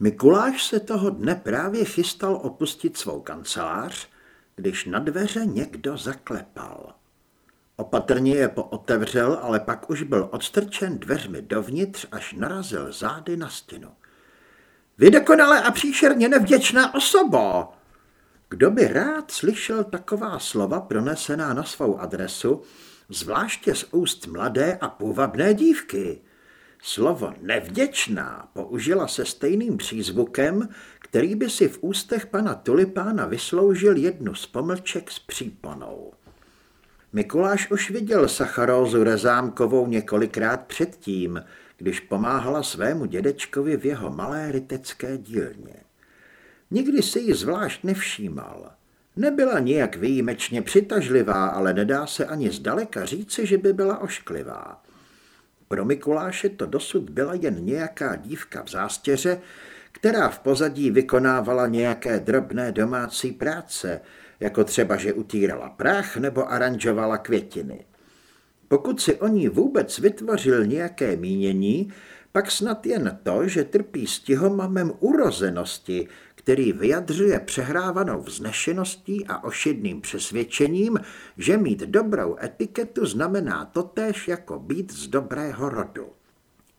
Mikuláš se toho dne právě chystal opustit svou kancelář, když na dveře někdo zaklepal. Opatrně je pootevřel, ale pak už byl odstrčen dveřmi dovnitř, až narazil zády na stěnu. Vy a příšerně nevděčná osoba! Kdo by rád slyšel taková slova pronesená na svou adresu, zvláště z úst mladé a půvabné dívky? Slovo nevděčná použila se stejným přízvukem, který by si v ústech pana Tulipána vysloužil jednu z pomlček s příponou. Mikuláš už viděl Sacharózu Rezámkovou několikrát předtím, když pomáhala svému dědečkovi v jeho malé rytecké dílně. Nikdy si ji zvlášť nevšímal. Nebyla nijak výjimečně přitažlivá, ale nedá se ani zdaleka říci, že by byla ošklivá. Pro Mikuláše to dosud byla jen nějaká dívka v zástěře, která v pozadí vykonávala nějaké drobné domácí práce, jako třeba, že utírala prach nebo aranžovala květiny. Pokud si o ní vůbec vytvořil nějaké mínění, pak snad jen to, že trpí stihomamem urozenosti, který vyjadřuje přehrávanou vznešeností a ošidným přesvědčením, že mít dobrou etiketu znamená totéž jako být z dobrého rodu.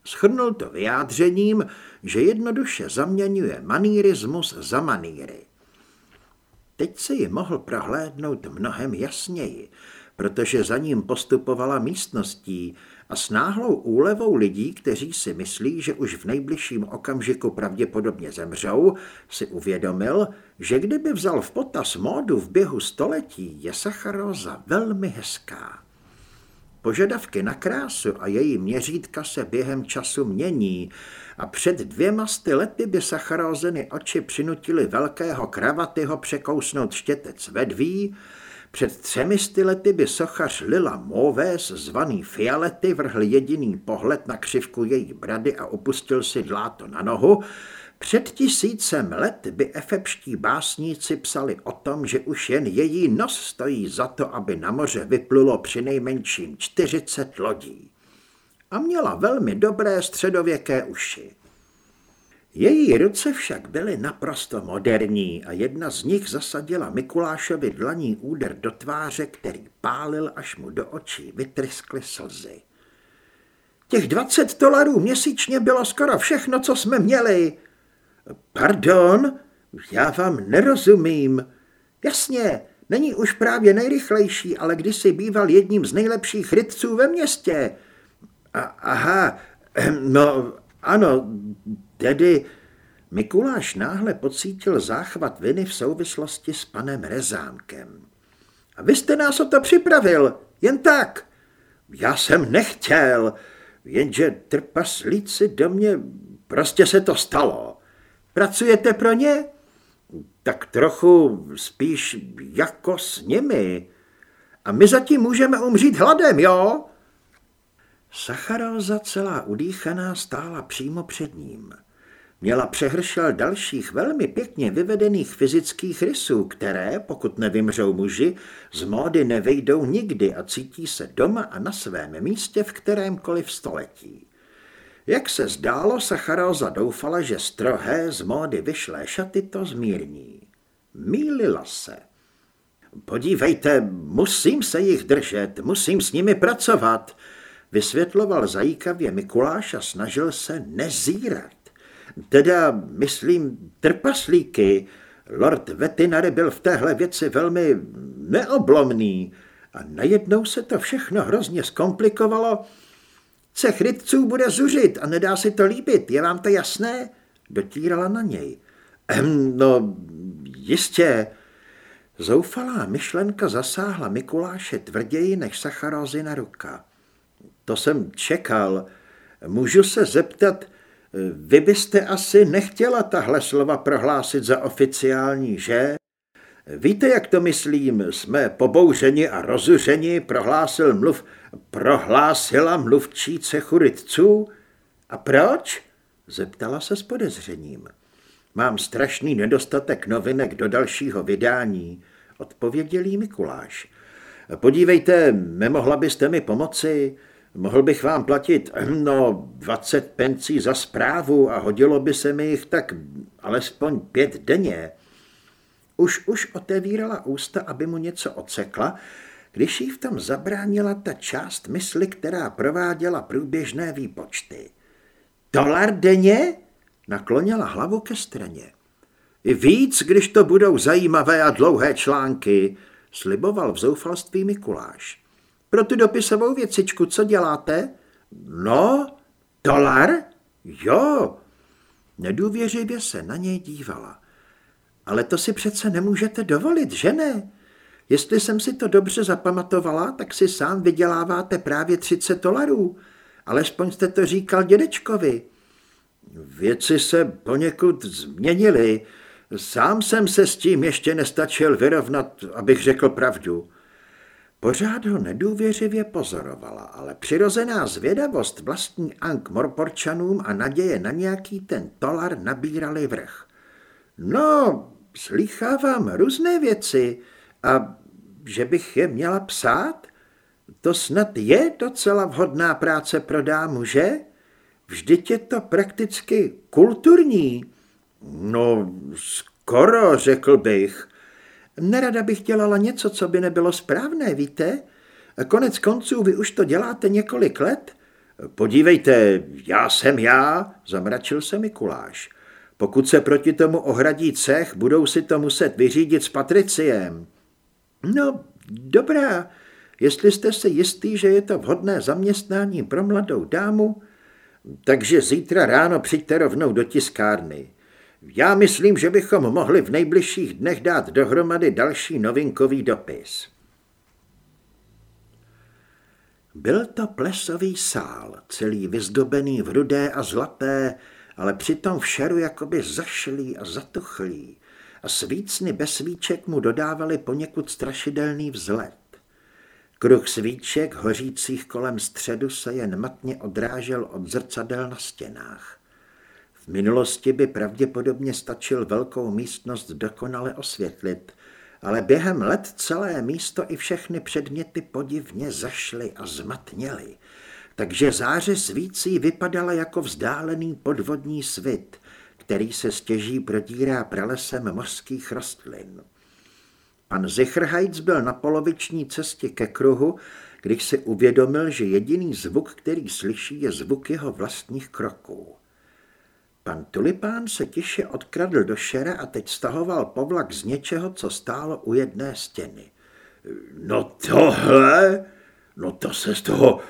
Schrnul to vyjádřením, že jednoduše zaměňuje manírismus za maníry. Teď se ji mohl prohlédnout mnohem jasněji, protože za ním postupovala místností a s náhlou úlevou lidí, kteří si myslí, že už v nejbližším okamžiku pravděpodobně zemřou, si uvědomil, že kdyby vzal v potaz módu v běhu století, je sacharóza velmi hezká. Požadavky na krásu a její měřítka se během času mění a před dvěma sty lety by sacharózeny oči přinutili velkého kravatyho překousnout štětec vedví, před třemi sty lety by sochař Lila Moves, zvaný Fialety, vrhl jediný pohled na křivku její brady a opustil si dláto na nohu, před tisícem let by efepští básníci psali o tom, že už jen její nos stojí za to, aby na moře vyplulo při nejmenším 40 lodí. A měla velmi dobré středověké uši. Její ruce však byly naprosto moderní a jedna z nich zasadila Mikulášovi dlaní úder do tváře, který pálil, až mu do očí vytryskly slzy. Těch dvacet dolarů měsíčně bylo skoro všechno, co jsme měli. Pardon, já vám nerozumím. Jasně, není už právě nejrychlejší, ale kdysi býval jedním z nejlepších rytců ve městě. A, aha, no ano, Tedy Mikuláš náhle pocítil záchvat viny v souvislosti s panem Rezámkem. A vy jste nás o to připravil, jen tak. Já jsem nechtěl, jenže trpaslíci do mě, prostě se to stalo. Pracujete pro ně? Tak trochu spíš jako s nimi. A my zatím můžeme umřít hladem, jo? Sacharóza celá udýchaná stála přímo před ním. Měla přehršel dalších velmi pěkně vyvedených fyzických rysů, které, pokud nevymřou muži, z módy nevejdou nikdy a cítí se doma a na svém místě v kterémkoliv století. Jak se zdálo, Sacharóza doufala, že strohé z módy vyšlé šaty to zmírní. Mýlila se. Podívejte, musím se jich držet, musím s nimi pracovat, vysvětloval zajíkavě Mikuláš a snažil se nezírat. Teda, myslím, trpaslíky. Lord Vetinary byl v téhle věci velmi neoblomný a najednou se to všechno hrozně zkomplikovalo. Cech rytců bude zuřit a nedá si to líbit, je vám to jasné? Dotírala na něj. Ehm, no, jistě. Zoufalá myšlenka zasáhla Mikuláše tvrději než Sacharózina ruka. To jsem čekal. Můžu se zeptat, vy byste asi nechtěla tahle slova prohlásit za oficiální, že? Víte, jak to myslím? Jsme pobouřeni a rozuřeni, prohlásil mluv, prohlásila mluvčí cechu rytců. A proč? Zeptala se s podezřením. Mám strašný nedostatek novinek do dalšího vydání, odpověděl jí Mikuláš. Podívejte, nemohla byste mi pomoci? Mohl bych vám platit, no, 20 pencí za zprávu a hodilo by se mi jich tak alespoň pět denně. Už už otevírala ústa, aby mu něco odsekla, když jí v tom zabránila ta část mysli, která prováděla průběžné výpočty. Dolar denně? Naklonila hlavu ke straně. I víc, když to budou zajímavé a dlouhé články, sliboval v zoufalství Mikuláš. Pro tu dopisovou věcičku, co děláte? No, dolar? Jo. Nedůvěřivě se na něj dívala. Ale to si přece nemůžete dovolit, že ne? Jestli jsem si to dobře zapamatovala, tak si sám vyděláváte právě 30 dolarů. Alespoň jste to říkal dědečkovi. Věci se poněkud změnily. Sám jsem se s tím ještě nestačil vyrovnat, abych řekl pravdu. Pořád ho nedůvěřivě pozorovala, ale přirozená zvědavost vlastní Ank Morporčanům a naděje na nějaký ten tolar nabírali vrch. No, slychávám různé věci a že bych je měla psát? To snad je docela vhodná práce pro dámu, že? Vždyť je to prakticky kulturní. No, skoro, řekl bych. Nerada bych dělala něco, co by nebylo správné, víte? Konec konců vy už to děláte několik let. Podívejte, já jsem já, zamračil se Mikuláš. Pokud se proti tomu ohradí cech, budou si to muset vyřídit s Patriciem. No, dobrá, jestli jste se jistý, že je to vhodné zaměstnání pro mladou dámu, takže zítra ráno přijďte rovnou do tiskárny. Já myslím, že bychom mohli v nejbližších dnech dát dohromady další novinkový dopis. Byl to plesový sál, celý vyzdobený v rudé a zlaté, ale přitom v šeru jakoby zašlý a zatuchlý a svícny bez svíček mu dodávali poněkud strašidelný vzhled. Kruh svíček hořících kolem středu se jen matně odrážel od zrcadel na stěnách. Minulosti by pravděpodobně stačil velkou místnost dokonale osvětlit, ale během let celé místo i všechny předměty podivně zašly a zmatněly, takže záře svící vypadala jako vzdálený podvodní svit, který se stěží prodírá pralesem mořských rostlin. Pan Zichrhajc byl na poloviční cestě ke kruhu, když si uvědomil, že jediný zvuk, který slyší, je zvuk jeho vlastních kroků. Pan Tulipán se tiše odkradl do šera a teď stahoval povlak z něčeho, co stálo u jedné stěny. No tohle, no to se z toho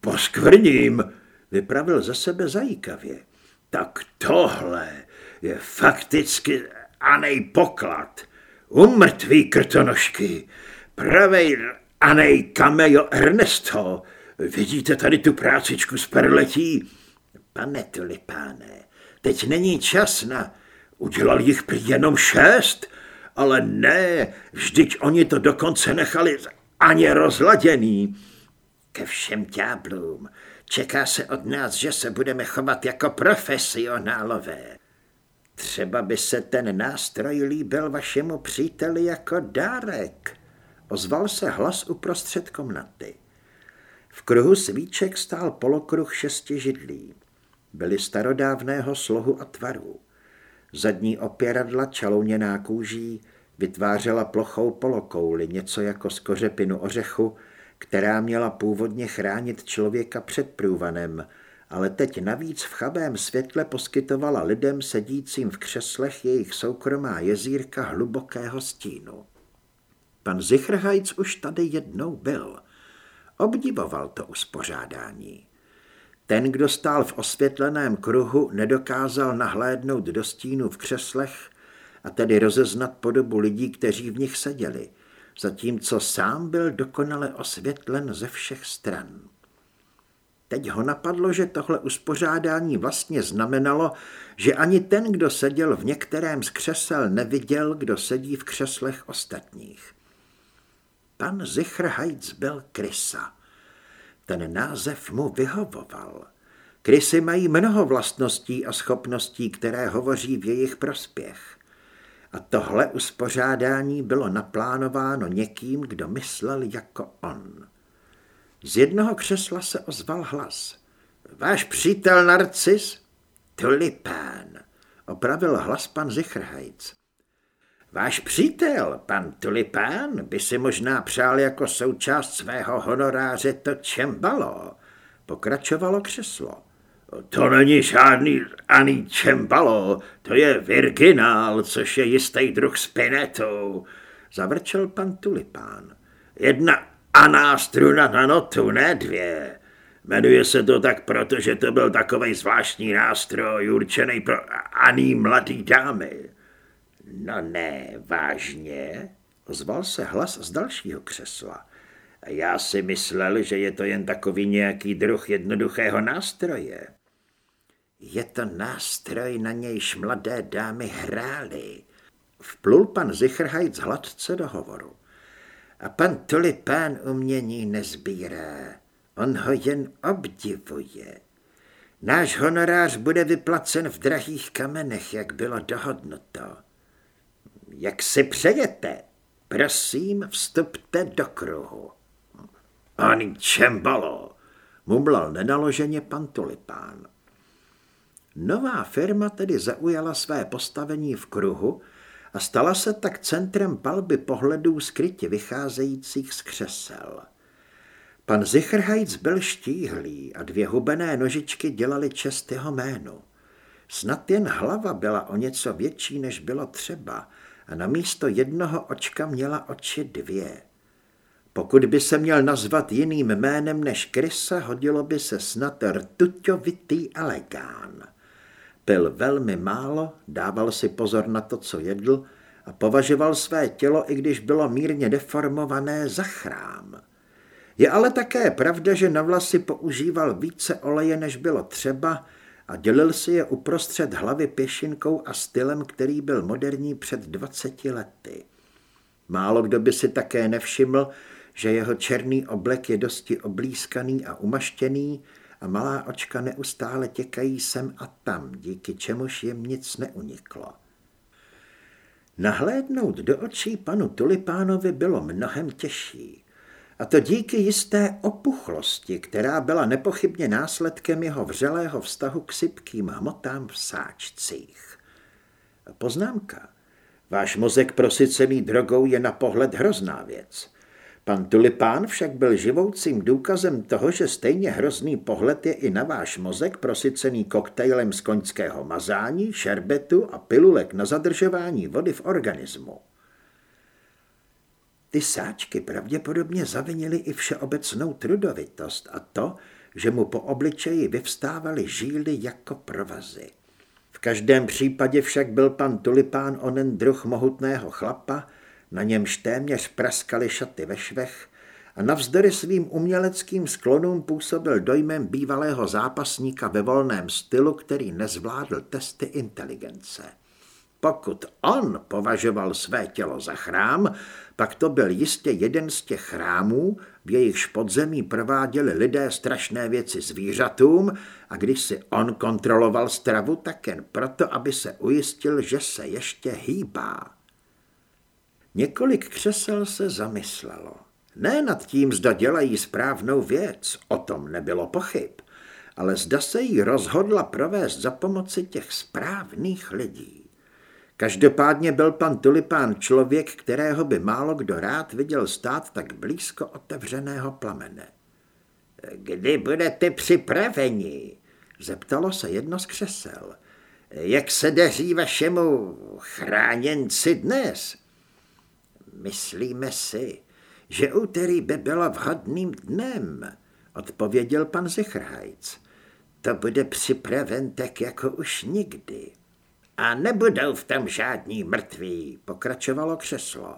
poskvrním, vypravil ze sebe zajíkavě. Tak tohle je fakticky anej poklad. Umrtví krtonožky, pravej anej kamejo Ernesto. Vidíte tady tu prácičku z perletí? Pane tulipáne, teď není čas na... Udělal jich prý jenom šest, ale ne, vždyť oni to dokonce nechali ani rozladěný. Ke všem ďáblům, čeká se od nás, že se budeme chovat jako profesionálové. Třeba by se ten nástroj líbil vašemu příteli jako dárek. Ozval se hlas uprostřed komnaty. V kruhu svíček stál polokruh šesti židlí. Byly starodávného slohu a tvaru. Zadní opěradla čalouněná kůží vytvářela plochou polokouli, něco jako z kořepinu ořechu, která měla původně chránit člověka před průvanem, ale teď navíc v chabém světle poskytovala lidem sedícím v křeslech jejich soukromá jezírka hlubokého stínu. Pan Zichrhajc už tady jednou byl. Obdivoval to uspořádání. Ten, kdo stál v osvětleném kruhu, nedokázal nahlédnout do stínu v křeslech a tedy rozeznat podobu lidí, kteří v nich seděli, zatímco sám byl dokonale osvětlen ze všech stran. Teď ho napadlo, že tohle uspořádání vlastně znamenalo, že ani ten, kdo seděl v některém z křesel, neviděl, kdo sedí v křeslech ostatních. Pan Zichrhajc byl krysa. Ten název mu vyhovoval. Krysy mají mnoho vlastností a schopností, které hovoří v jejich prospěch. A tohle uspořádání bylo naplánováno někým, kdo myslel jako on. Z jednoho křesla se ozval hlas. Váš přítel Narcis? Tulipán, opravil hlas pan Zichrhajc. Váš přítel, pan Tulipán, by si možná přál jako součást svého honoráře to čembalo, pokračovalo křeslo. To není žádný ani čembalo, to je virginál, což je jistý druh spinetu, zavrčel pan Tulipán. Jedna aná struna na notu, ne dvě. Jmenuje se to tak, protože to byl takový zvláštní nástroj určený pro aný mladý dámy. No ne, vážně, ozval se hlas z dalšího křesla. Já si myslel, že je to jen takový nějaký druh jednoduchého nástroje. Je to nástroj, na nějž mladé dámy hrály. Vplul pan Zichrhajc hladce do hovoru. A pan Tulipán umění nezbírá, on ho jen obdivuje. Náš honorář bude vyplacen v drahých kamenech, jak bylo dohodnuto. Jak si přejete? Prosím, vstupte do kruhu. Ani čembalo, mumlal nenaloženě pan Tulipán. Nová firma tedy zaujala své postavení v kruhu a stala se tak centrem palby pohledů skrytě vycházejících z křesel. Pan Zichrhajc byl štíhlý a dvě hubené nožičky dělaly čest jeho jménu. Snad jen hlava byla o něco větší, než bylo třeba a na místo jednoho očka měla oči dvě. Pokud by se měl nazvat jiným jménem než Krysa, hodilo by se snad rtuťovitý elegán. Pil velmi málo, dával si pozor na to, co jedl a považoval své tělo, i když bylo mírně deformované, za chrám. Je ale také pravda, že na vlasy používal více oleje, než bylo třeba a dělil si je uprostřed hlavy pěšinkou a stylem, který byl moderní před 20 lety. Málo kdo by si také nevšiml, že jeho černý oblek je dosti oblískaný a umaštěný a malá očka neustále těkají sem a tam, díky čemuž jim nic neuniklo. Nahlédnout do očí panu Tulipánovi bylo mnohem těžší. A to díky jisté opuchlosti, která byla nepochybně následkem jeho vřelého vztahu k sypkým hmotám v sáčcích. Poznámka. Váš mozek prosycený drogou je na pohled hrozná věc. Pan Tulipán však byl živoucím důkazem toho, že stejně hrozný pohled je i na váš mozek prosycený koktejlem z koňského mazání, šerbetu a pilulek na zadržování vody v organismu. Ty sáčky pravděpodobně zavinily i všeobecnou trudovitost a to, že mu po obličeji vyvstávaly žíly jako provazy. V každém případě však byl pan Tulipán onen druh mohutného chlapa, na němž téměř praskaly šaty ve švech a navzdory svým uměleckým sklonům působil dojmem bývalého zápasníka ve volném stylu, který nezvládl testy inteligence. Pokud on považoval své tělo za chrám, pak to byl jistě jeden z těch chrámů, v jejichž podzemí prováděli lidé strašné věci zvířatům a když si on kontroloval stravu, tak jen proto, aby se ujistil, že se ještě hýbá. Několik křesel se zamyslelo. Ne nad tím, zda dělají správnou věc, o tom nebylo pochyb, ale zda se jí rozhodla provést za pomoci těch správných lidí. Každopádně byl pan Tulipán člověk, kterého by málo kdo rád viděl stát tak blízko otevřeného plamene. Kdy budete připraveni? Zeptalo se jedno z křesel. Jak se daří vašemu chráněnci dnes? Myslíme si, že úterý by bylo vhodným dnem, odpověděl pan Zichrhajc. To bude připraven tak jako už nikdy. A nebudou v tom žádní mrtví, pokračovalo křeslo.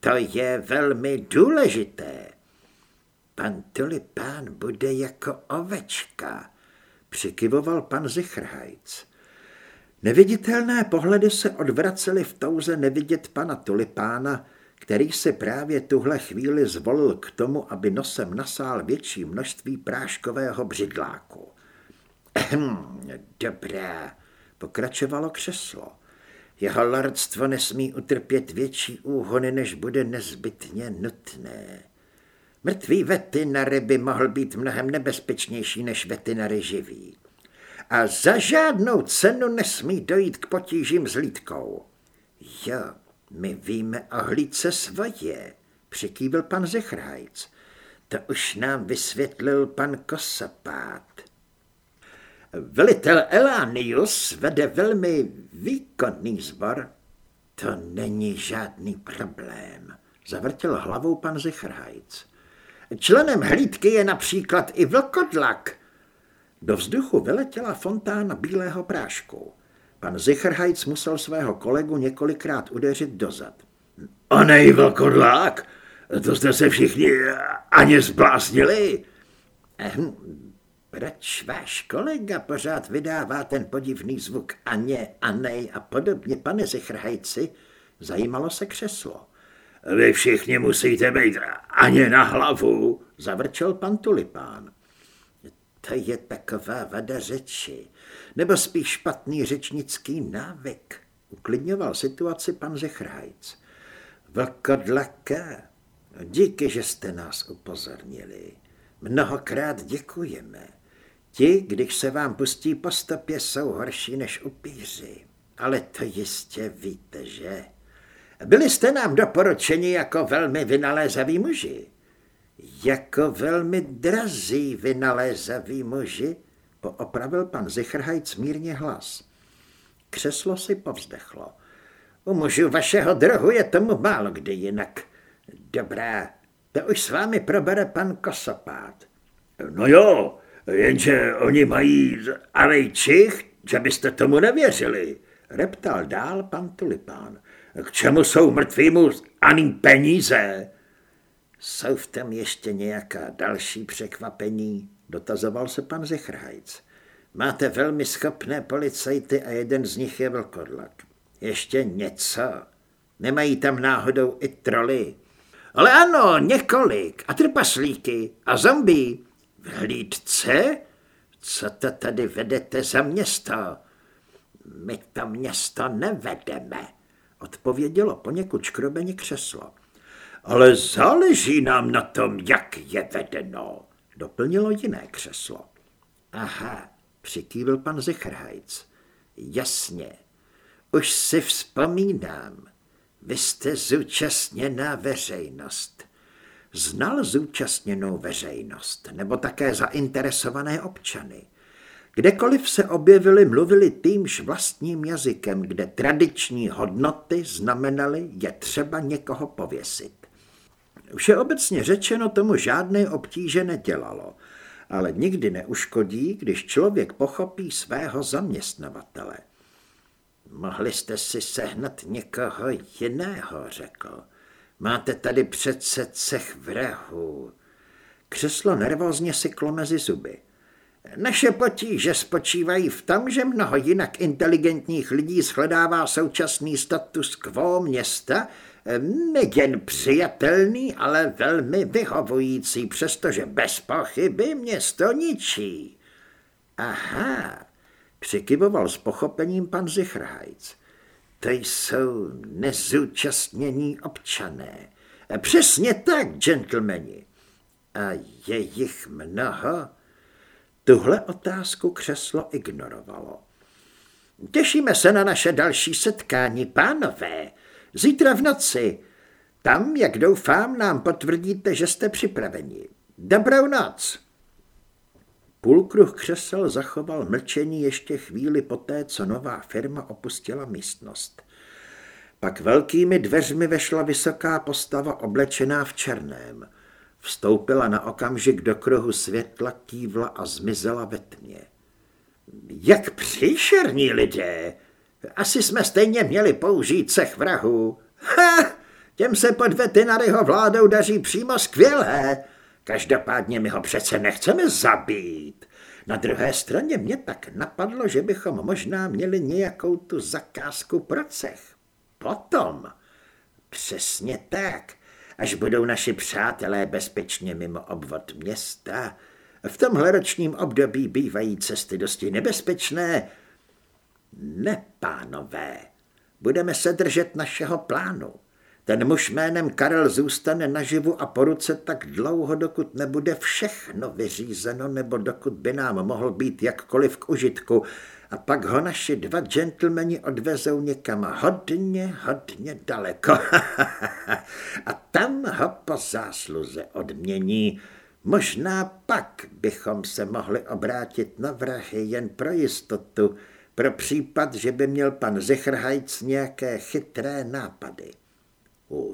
To je velmi důležité. Pan Tulipán bude jako ovečka, přikyvoval pan Zichrhajc. Neviditelné pohledy se odvracely v touze nevidět pana Tulipána, který se právě tuhle chvíli zvolil k tomu, aby nosem nasál větší množství práškového břidláku. Dobrá, Pokračovalo křeslo. Jeho lordstvo nesmí utrpět větší úhony, než bude nezbytně nutné. Mrtvý veterinary by mohl být mnohem nebezpečnější než veterinary živý. A za žádnou cenu nesmí dojít k potížím s lítkou. Jo, my víme o hlídce svoje, přikývil pan Zechrajc. To už nám vysvětlil pan Kosapát. Velitel Elánius vede velmi výkonný zbor. To není žádný problém, zavrtěl hlavou pan Zechrajc. Členem hlídky je například i vlkodlak. Do vzduchu vyletěla fontána bílého prášku. Pan Zichrhajc musel svého kolegu několikrát udeřit dozad. Onej vlkodlák? To jste se všichni ani zbláznili? Proč váš kolega pořád vydává ten podivný zvuk Aně, Anej a podobně, pane Zichrhajci? Zajímalo se křeslo. Vy všichni musíte být Aně na hlavu, zavrčel pan Tulipán. To je taková vada řeči, nebo spíš špatný řečnický návyk, uklidňoval situaci pan Zechrajc. Vlkodlaka, díky, že jste nás upozornili. Mnohokrát děkujeme. Ti, když se vám pustí po stopě, jsou horší než upíři. Ale to jistě víte, že? Byli jste nám doporučeni jako velmi vynalézaví muži. Jako velmi drazí vynalézaví muži, poopravil pan Zichrhajc mírně hlas. Křeslo si povzdechlo. U mužů vašeho druhu je tomu málo kdy jinak. Dobrá, to už s vámi probere pan Kosopát. No jo, jenže oni mají alejčich, že byste tomu nevěřili, reptal dál pan Tulipán. K čemu jsou mrtvýmu ani peníze? Jsou v tom ještě nějaká další překvapení? Dotazoval se pan Zechrhajc. Máte velmi schopné policajty a jeden z nich je vlkodlak. Ještě něco? Nemají tam náhodou i troly? Ale ano, několik. A trpaslíky. A zombí. V hlídce? Co to tady vedete za město? My to město nevedeme, odpovědělo poněkud škrobeně křeslo. Ale záleží nám na tom, jak je vedeno, doplnilo jiné křeslo. Aha, přikývil pan Zechrhajc. Jasně, už si vzpomínám. Vy jste zúčastněná veřejnost. Znal zúčastněnou veřejnost, nebo také zainteresované občany. Kdekoliv se objevili, mluvili týmž vlastním jazykem, kde tradiční hodnoty znamenaly, je třeba někoho pověsit. Všeobecně řečeno tomu žádné obtíže nedělalo, ale nikdy neuškodí, když člověk pochopí svého zaměstnavatele. Mohli jste si sehnat někoho jiného, řekl. Máte tady přece cech vrahů. Křeslo nervózně syklo mezi zuby. Naše potíže spočívají v tom, že mnoho jinak inteligentních lidí shledává současný status quo města nejen přijatelný, ale velmi vyhovující, přestože bez pochyby město ničí. Aha, přikyvoval s pochopením pan Zichrhajc. To jsou nezúčastnění občané. Přesně tak, gentlemani. A je jich mnoho? Tuhle otázku křeslo ignorovalo. Těšíme se na naše další setkání, pánové. Zítra v noci. Tam, jak doufám, nám potvrdíte, že jste připraveni. Dobrou noc. Půlkruh křesel zachoval mlčení ještě chvíli poté, co nová firma opustila místnost. Pak velkými dveřmi vešla vysoká postava oblečená v černém. Vstoupila na okamžik do kruhu světla, kývla a zmizela ve tmě. Jak příšerní lidé! Asi jsme stejně měli použít cech vrahů. Ha! Těm se pod vetinaryho vládou daří přímo skvěle. Každopádně my ho přece nechceme zabít. Na druhé straně mě tak napadlo, že bychom možná měli nějakou tu zakázku pro cech. Potom. Přesně tak. Až budou naši přátelé bezpečně mimo obvod města, v tomhle ročním období bývají cesty dosti nebezpečné. Ne, pánové, budeme se držet našeho plánu. Ten muž jménem Karel zůstane naživu a po ruce tak dlouho, dokud nebude všechno vyřízeno, nebo dokud by nám mohl být jakkoliv k užitku. A pak ho naši dva gentlemani odvezou někam hodně, hodně daleko. a tam ho po zásluze odmění. Možná pak bychom se mohli obrátit na vrahy jen pro jistotu, pro případ, že by měl pan Zichrhajc nějaké chytré nápady.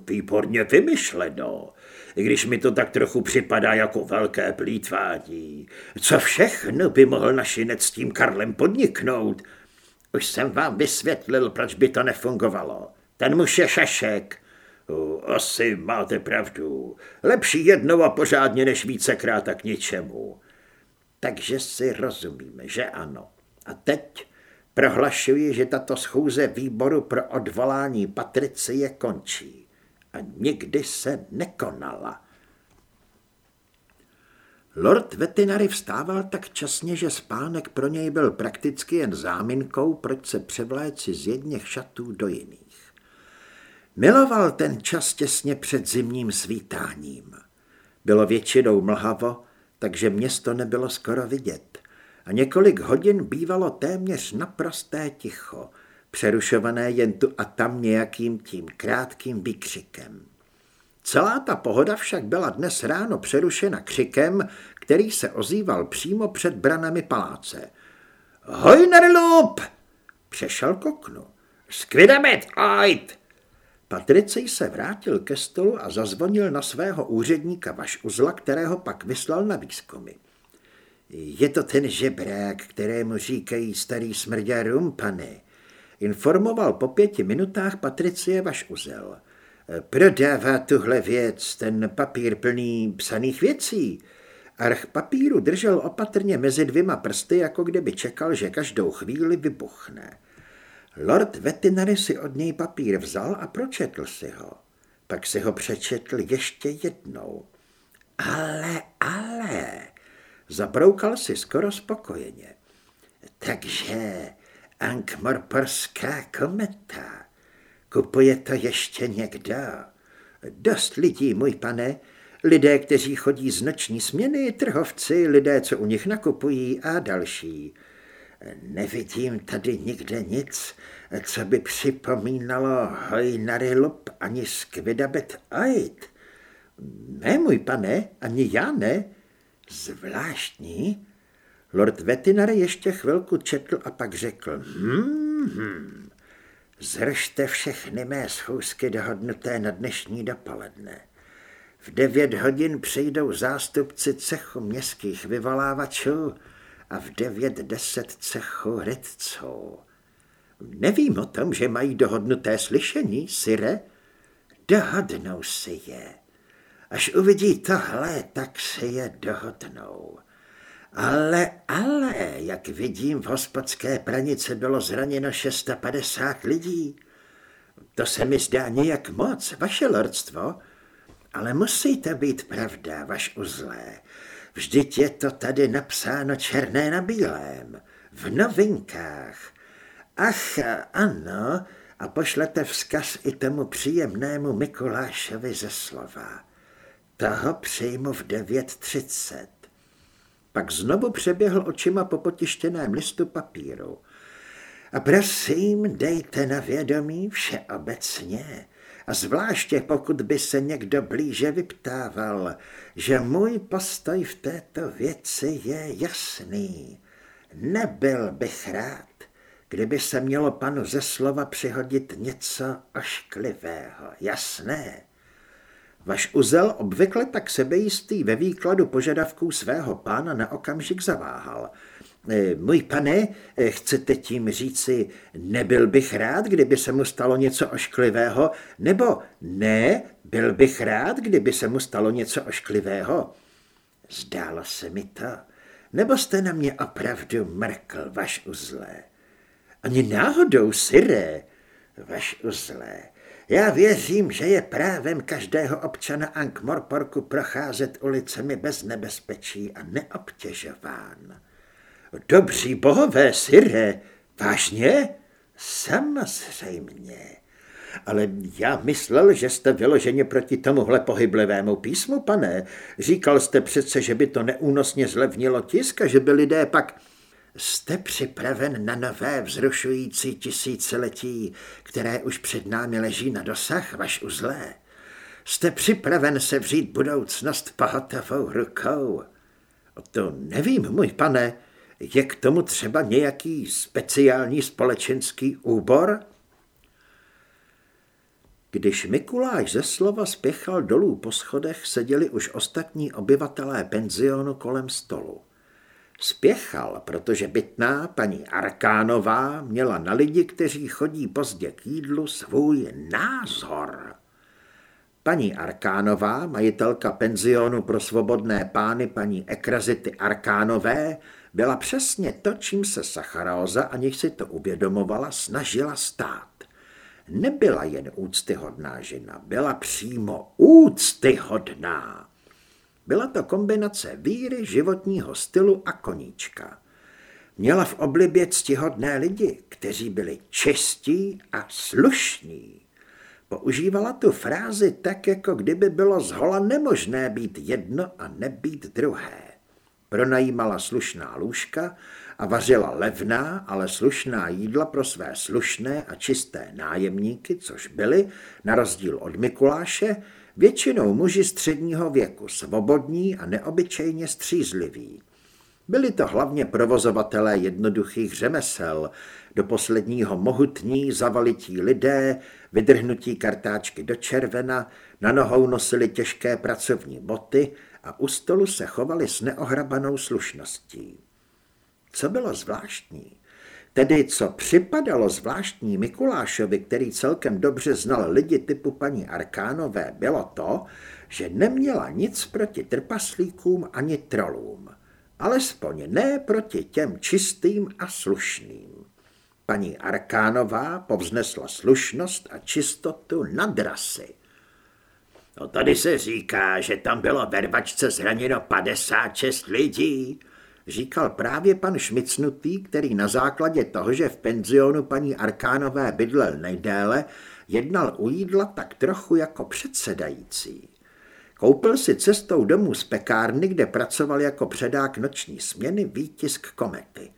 Výborně vymyšleno, když mi to tak trochu připadá jako velké plítvání. Co všechno by mohl našinec s tím Karlem podniknout? Už jsem vám vysvětlil, proč by to nefungovalo. Ten muž je šašek. Asi máte pravdu. Lepší jednou a pořádně než vícekrát a k ničemu. Takže si rozumíme, že ano. A teď prohlašuji, že tato schůze výboru pro odvolání Patricie končí a nikdy se nekonala. Lord Vetinary vstával tak časně, že spánek pro něj byl prakticky jen záminkou, proč se převléci z jedněch šatů do jiných. Miloval ten čas těsně před zimním svítáním. Bylo většinou mlhavo, takže město nebylo skoro vidět a několik hodin bývalo téměř naprosté ticho, přerušované jen tu a tam nějakým tím krátkým vykřikem. Celá ta pohoda však byla dnes ráno přerušena křikem, který se ozýval přímo před branami paláce. Hojnerlup! Přešel k oknu. Skvidamet, ajt! Patricej se vrátil ke stolu a zazvonil na svého úředníka Vašuzla, kterého pak vyslal na výzkumy. Je to ten žebrák, kterému říkají starý smrďarům, pane, informoval po pěti minutách Patricie Vašuzel. Prodává tuhle věc, ten papír plný psaných věcí. Arch papíru držel opatrně mezi dvěma prsty, jako kdyby čekal, že každou chvíli vybuchne. Lord Vetinary si od něj papír vzal a pročetl si ho. Pak si ho přečetl ještě jednou. Ale, ale, zabroukal si skoro spokojeně. Takže Ankmorporská kometa. Kupuje to ještě někdo. Dost lidí, můj pane, lidé, kteří chodí z noční směny, trhovci, lidé, co u nich nakupují a další. Nevidím tady nikde nic, co by připomínalo Hojnarilup ani Skvidabet Ait. Ne, můj pane, ani já ne. Zvláštní. Lord Vetinary ještě chvilku četl a pak řekl, hmm, hmm. Zržte všechny mé schůzky dohodnuté na dnešní dopoledne. V devět hodin přijdou zástupci cechu městských vyvolávačů a v devět deset cechu rytců. Nevím o tom, že mají dohodnuté slyšení, Sire. Dohodnou si je. Až uvidí tohle, tak si je dohodnou. Ale, ale, jak vidím, v hospodské pranice bylo zraněno 650 lidí. To se mi zdá nějak moc, vaše lordstvo, ale musí to být pravda, vaš uzlé. Vždyť je to tady napsáno černé na bílém, v novinkách. Ach, ano, a pošlete vzkaz i tomu příjemnému Mikulášovi ze slova. Toho přijmu v 9.30. Pak znovu přeběhl očima po potištěném listu papíru. A prosím, dejte na vědomí všeobecně, a zvláště pokud by se někdo blíže vyptával, že můj postoj v této věci je jasný. Nebyl bych rád, kdyby se mělo panu ze slova přihodit něco ošklivého, jasné? Vaš uzel obvykle tak sebejistý ve výkladu požadavků svého pána na okamžik zaváhal. E, můj pane, e, chcete tím říci, nebyl bych rád, kdyby se mu stalo něco ošklivého, nebo ne, byl bych rád, kdyby se mu stalo něco ošklivého? Zdálo se mi to. Nebo jste na mě opravdu mrkl, vaš uzlé? Ani náhodou, syré, vaš uzlé. Já věřím, že je právem každého občana Ankh-Morporku procházet ulicemi bez nebezpečí a neobtěžován. Dobří bohové, Sire, vážně? Samozřejmě. ale já myslel, že jste vyloženě proti tomuhle pohyblivému písmu, pane. Říkal jste přece, že by to neúnosně zlevnilo tisk a že by lidé pak... Jste připraven na nové vzrušující tisíciletí, které už před námi leží na dosah, vaš uzlé? Jste připraven se vřít budoucnost pohotovou rukou? To nevím, můj pane. Je k tomu třeba nějaký speciální společenský úbor? Když Mikuláš ze slova spěchal dolů po schodech, seděli už ostatní obyvatelé penzionu kolem stolu. Spěchal, protože bytná paní Arkánová měla na lidi, kteří chodí pozdě k jídlu, svůj názor. Paní Arkánová, majitelka penzionu pro svobodné pány paní Ekrazity Arkánové, byla přesně to, čím se Sacharóza, aniž si to uvědomovala, snažila stát. Nebyla jen úctyhodná žena, byla přímo úctyhodná. Byla to kombinace víry, životního stylu a koníčka. Měla v oblibě ctihodné lidi, kteří byli čistí a slušní. Používala tu frázi tak, jako kdyby bylo zhola nemožné být jedno a nebýt druhé. Pronajímala slušná lůžka a vařila levná, ale slušná jídla pro své slušné a čisté nájemníky, což byli, na rozdíl od Mikuláše, většinou muži středního věku, svobodní a neobyčejně střízliví. Byli to hlavně provozovatelé jednoduchých řemesel, do posledního mohutní, zavalití lidé, vydrhnutí kartáčky do červena, na nohou nosili těžké pracovní boty a u stolu se chovali s neohrabanou slušností. Co bylo zvláštní, tedy co připadalo zvláštní Mikulášovi, který celkem dobře znal lidi typu paní Arkánové, bylo to, že neměla nic proti trpaslíkům ani trolům. Alespoň ne proti těm čistým a slušným. Paní Arkánová povznesla slušnost a čistotu nad rasy. No tady se říká, že tam bylo ve zraněno 56 lidí, říkal právě pan Šmicnutý, který na základě toho, že v penzionu paní Arkánové bydlel nejdéle, jednal u jídla tak trochu jako předsedající. Koupil si cestou domů z pekárny, kde pracoval jako předák noční směny, výtisk komety.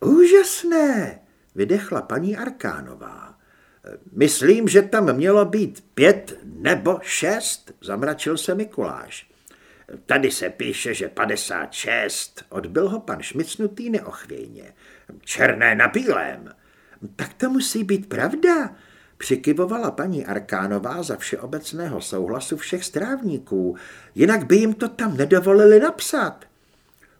Úžasné, vydechla paní Arkánová. Myslím, že tam mělo být pět nebo šest, zamračil se Mikuláš. Tady se píše, že 56, odbyl ho pan šmicnutý neochvějně. Černé na bílém. Tak to musí být pravda, přikyvovala paní Arkánová za všeobecného souhlasu všech strávníků, jinak by jim to tam nedovolili napsat.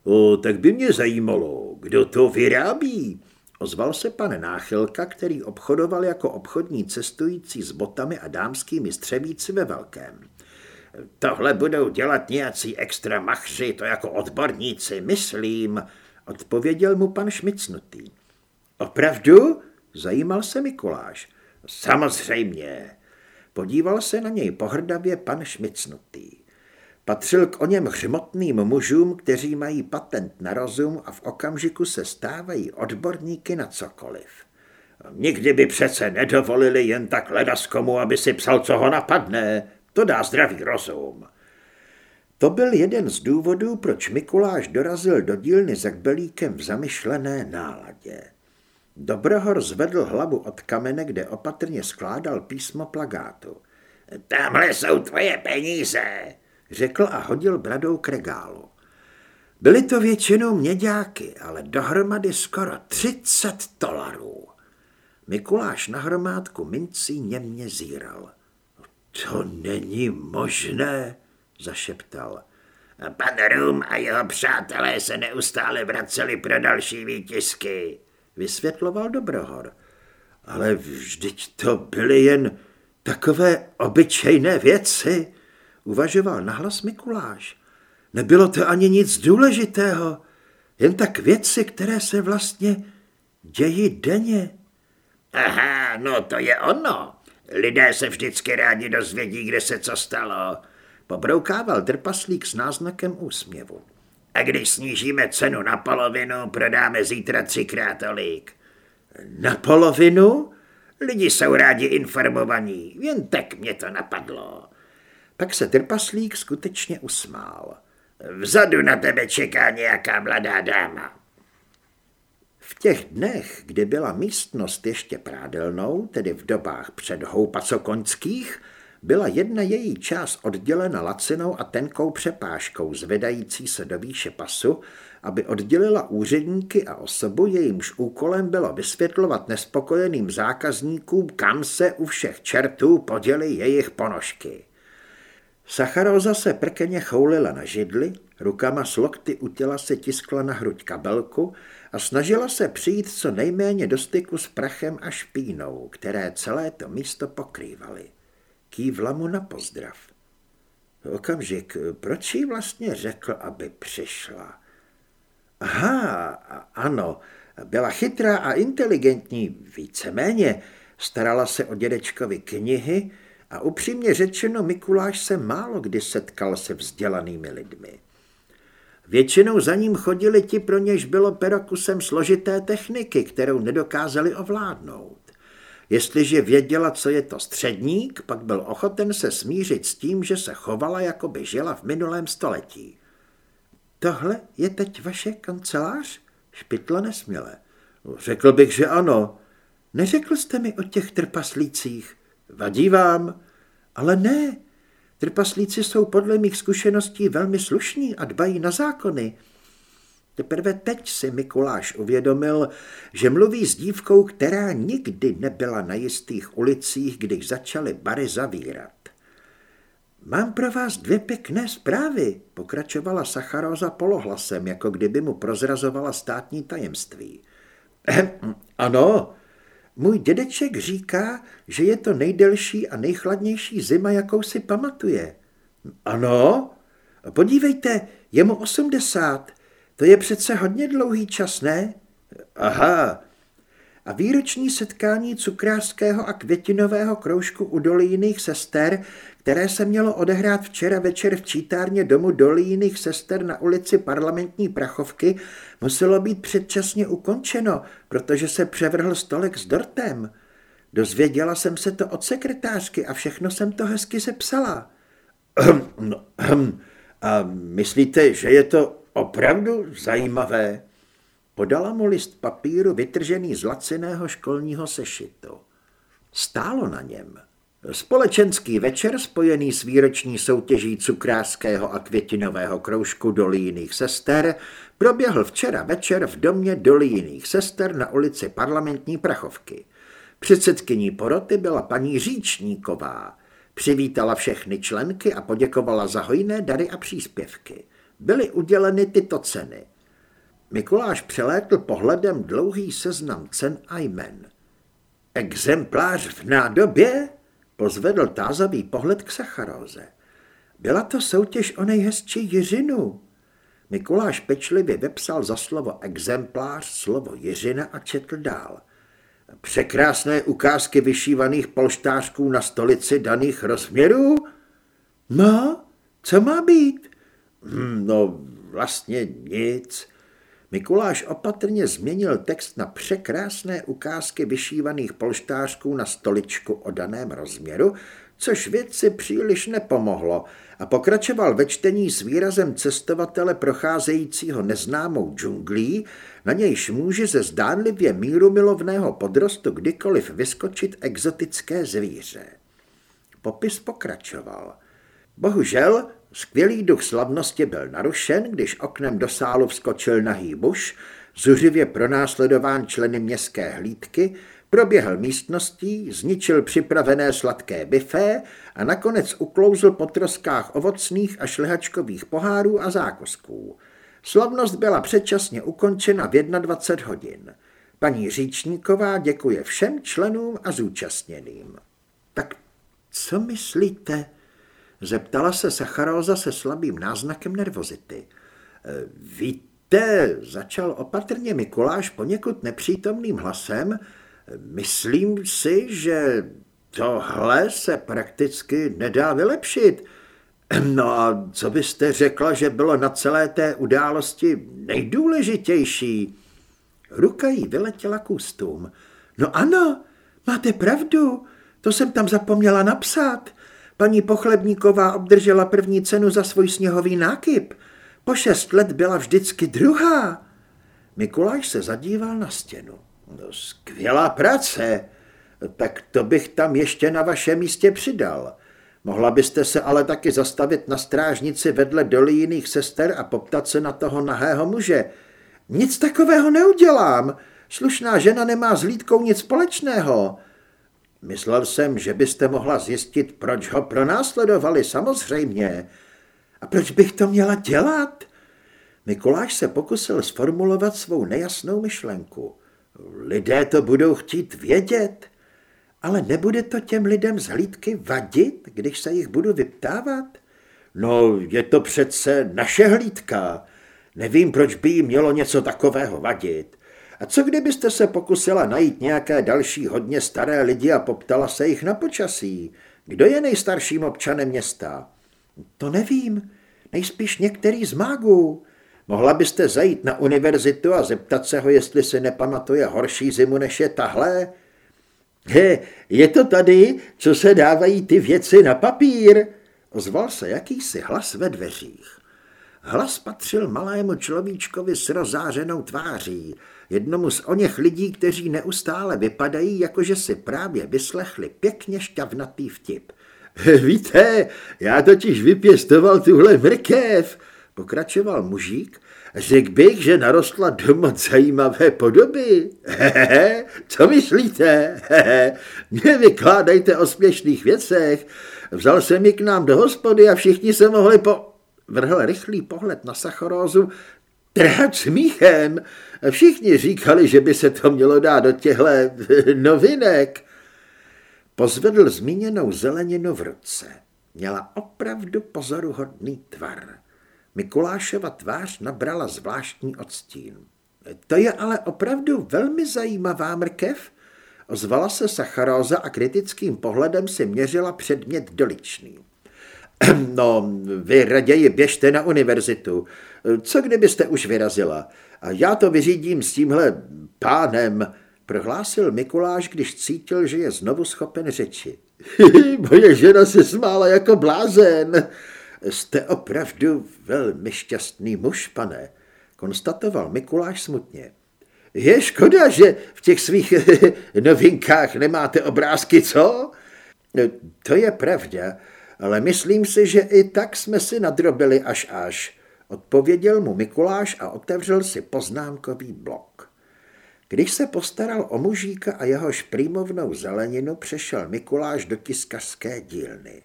O, tak by mě zajímalo, kdo to vyrábí, Ozval se pan Náchylka, který obchodoval jako obchodní cestující s botami a dámskými střevíci ve velkém. Tohle budou dělat nějací extra machři, to jako odborníci, myslím, odpověděl mu pan Šmicnutý. Opravdu? Zajímal se Mikuláš. Samozřejmě. Podíval se na něj pohrdavě pan Šmicnutý. Patřil k o něm hřmotným mužům, kteří mají patent na rozum a v okamžiku se stávají odborníky na cokoliv. Nikdy by přece nedovolili jen tak ledas komu, aby si psal, co ho napadne. To dá zdravý rozum. To byl jeden z důvodů, proč Mikuláš dorazil do dílny za kbelíkem v zamyšlené náladě. Dobrohor zvedl hlavu od kamene, kde opatrně skládal písmo plagátu. Tamhle jsou tvoje peníze, řekl a hodil bradou k regálu. Byly to většinou měďáky, ale dohromady skoro 30 dolarů. Mikuláš na hromádku mincí němě zíral. To není možné, zašeptal. Pan Rum a jeho přátelé se neustále vraceli pro další výtisky, vysvětloval Dobrohor. Ale vždyť to byly jen takové obyčejné věci, uvažoval nahlas Mikuláš. Nebylo to ani nic důležitého, jen tak věci, které se vlastně dějí denně. Aha, no to je ono. Lidé se vždycky rádi dozvědí, kde se co stalo. Pobroukával trpaslík s náznakem úsměvu. A když snížíme cenu na polovinu, prodáme zítra třikrát tolik. Na polovinu? Lidi jsou rádi informovaní, jen tak mě to napadlo. Pak se trpaslík skutečně usmál. Vzadu na tebe čeká nějaká mladá dáma. V těch dnech, kdy byla místnost ještě prádelnou, tedy v dobách před houpacokoňských, byla jedna její část oddělena lacinou a tenkou přepážkou zvedající se do výše pasu, aby oddělila úředníky a osobu, jejímž úkolem bylo vysvětlovat nespokojeným zákazníkům, kam se u všech čertů poděly jejich ponožky. Sacharoza se prkeně choulila na židli, rukama s lokty u těla se tiskla na hruď kabelku a snažila se přijít co nejméně do styku s prachem a špínou, které celé to místo pokrývaly. Kývla mu na pozdrav. Okamžik, proč jí vlastně řekl, aby přišla? Aha, ano, byla chytrá a inteligentní, víceméně. Starala se o dědečkovi knihy a upřímně řečeno Mikuláš se málo kdy setkal se vzdělanými lidmi. Většinou za ním chodili ti, pro něž bylo perakusem složité techniky, kterou nedokázali ovládnout. Jestliže věděla, co je to středník, pak byl ochoten se smířit s tím, že se chovala, jako by žila v minulém století. Tohle je teď vaše kancelář? Špitla nesměle. Řekl bych, že ano. Neřekl jste mi o těch trpaslících. Vadí vám? Ale ne. Trpaslíci jsou podle mých zkušeností velmi slušní a dbají na zákony. Teprve teď si Mikuláš uvědomil, že mluví s dívkou, která nikdy nebyla na jistých ulicích, když začaly bary zavírat. Mám pro vás dvě pěkné zprávy, pokračovala Sacharoza polohlasem, jako kdyby mu prozrazovala státní tajemství. Ehm, ano, můj dědeček říká, že je to nejdelší a nejchladnější zima, jakou si pamatuje. Ano, podívejte, je mu osmdesát. To je přece hodně dlouhý čas, ne? Aha. A výroční setkání cukrářského a květinového kroužku u dolíných sester, které se mělo odehrát včera večer v čítárně domu dolíných sester na ulici parlamentní Prachovky, muselo být předčasně ukončeno, protože se převrhl stolek s dortem. Dozvěděla jsem se to od sekretářky a všechno jsem to hezky sepsala. No, a myslíte, že je to Opravdu zajímavé. Podala mu list papíru vytržený z laciného školního sešitu. Stálo na něm. Společenský večer spojený s výroční soutěží cukrářského a květinového kroužku Dolíných sester proběhl včera večer v domě Dolíných sester na ulici parlamentní Prachovky. Předsedkyní poroty byla paní Říčníková. Přivítala všechny členky a poděkovala za hojné dary a příspěvky byly uděleny tyto ceny. Mikuláš přelétl pohledem dlouhý seznam cen a jmen. Exemplář v nádobě? Pozvedl tázavý pohled k Sacharóze. Byla to soutěž o nejhezčí Jiřinu. Mikuláš pečlivě vepsal za slovo exemplář slovo Jiřina a četl dál. Překrásné ukázky vyšívaných polštářků na stolici daných rozměrů? No, co má být? Hmm, no, vlastně nic. Mikuláš opatrně změnil text na překrásné ukázky vyšívaných polštářků na stoličku o daném rozměru, což věci příliš nepomohlo a pokračoval ve čtení s výrazem cestovatele procházejícího neznámou džunglí, na nějž může ze zdánlivě míru milovného podrostu kdykoliv vyskočit exotické zvíře. Popis pokračoval. Bohužel Skvělý duch slavnosti byl narušen, když oknem do sálu vskočil nahý muž, zuřivě pronásledován členy městské hlídky, proběhl místností, zničil připravené sladké bifé a nakonec uklouzl po troskách ovocných a šlehačkových pohárů a zákosků. Slavnost byla předčasně ukončena v 21 hodin. Paní Říčníková děkuje všem členům a zúčastněným. Tak co myslíte? Zeptala se Sacharóza se slabým náznakem nervozity. E, víte, začal opatrně Mikuláš poněkud nepřítomným hlasem, myslím si, že tohle se prakticky nedá vylepšit. No a co byste řekla, že bylo na celé té události nejdůležitější? Ruka jí vyletěla k ústům. No ano, Máte pravdu, to jsem tam zapomněla napsat. Paní Pochlebníková obdržela první cenu za svůj sněhový nákyp. Po šest let byla vždycky druhá. Mikuláš se zadíval na stěnu. No, skvělá práce. Tak to bych tam ještě na vašem místě přidal. Mohla byste se ale taky zastavit na strážnici vedle doly jiných sester a poptat se na toho nahého muže. Nic takového neudělám. Slušná žena nemá s hlídkou nic společného. Myslel jsem, že byste mohla zjistit, proč ho pronásledovali, samozřejmě. A proč bych to měla dělat? Mikuláš se pokusil sformulovat svou nejasnou myšlenku. Lidé to budou chtít vědět, ale nebude to těm lidem z hlídky vadit, když se jich budu vyptávat? No, je to přece naše hlídka. Nevím, proč by jí mělo něco takového vadit. A co kdybyste se pokusila najít nějaké další hodně staré lidi a poptala se jich na počasí? Kdo je nejstarším občanem města? To nevím. Nejspíš některý z mágů. Mohla byste zajít na univerzitu a zeptat se ho, jestli si nepamatuje horší zimu, než je tahle? He, je to tady, co se dávají ty věci na papír? Ozval se jakýsi hlas ve dveřích. Hlas patřil malému človíčkovi s rozářenou tváří, jednomu z oněch lidí, kteří neustále vypadají, jakože si právě vyslechli pěkně šťavnatý vtip. Víte, já totiž vypěstoval tuhle mrkev, pokračoval mužík, řekl bych, že narostla do moc zajímavé podoby. Hehehe, co myslíte? Hehe, nevykládejte o směšných věcech. Vzal jsem ji k nám do hospody a všichni se mohli po... Vrhl rychlý pohled na sachorózu, trhat smíchem. Všichni říkali, že by se to mělo dát do těchto novinek. Pozvedl zmíněnou zeleninu v ruce. Měla opravdu pozoruhodný tvar. Mikulášova tvář nabrala zvláštní odstín. To je ale opravdu velmi zajímavá mrkev, ozvala se Sacharóza a kritickým pohledem si měřila předmět doličný. No, vy raději běžte na univerzitu. Co kdybyste už vyrazila? A já to vyřídím s tímhle pánem, prohlásil Mikuláš, když cítil, že je znovu schopen řeči. Moje žena se smála jako blázen. Jste opravdu velmi šťastný muž, pane, konstatoval Mikuláš smutně. Je škoda, že v těch svých novinkách nemáte obrázky, co? To je pravda, ale myslím si, že i tak jsme si nadrobili až až, odpověděl mu Mikuláš a otevřel si poznámkový blok. Když se postaral o mužíka a jeho šprýmovnou zeleninu, přešel Mikuláš do tiskařské dílny.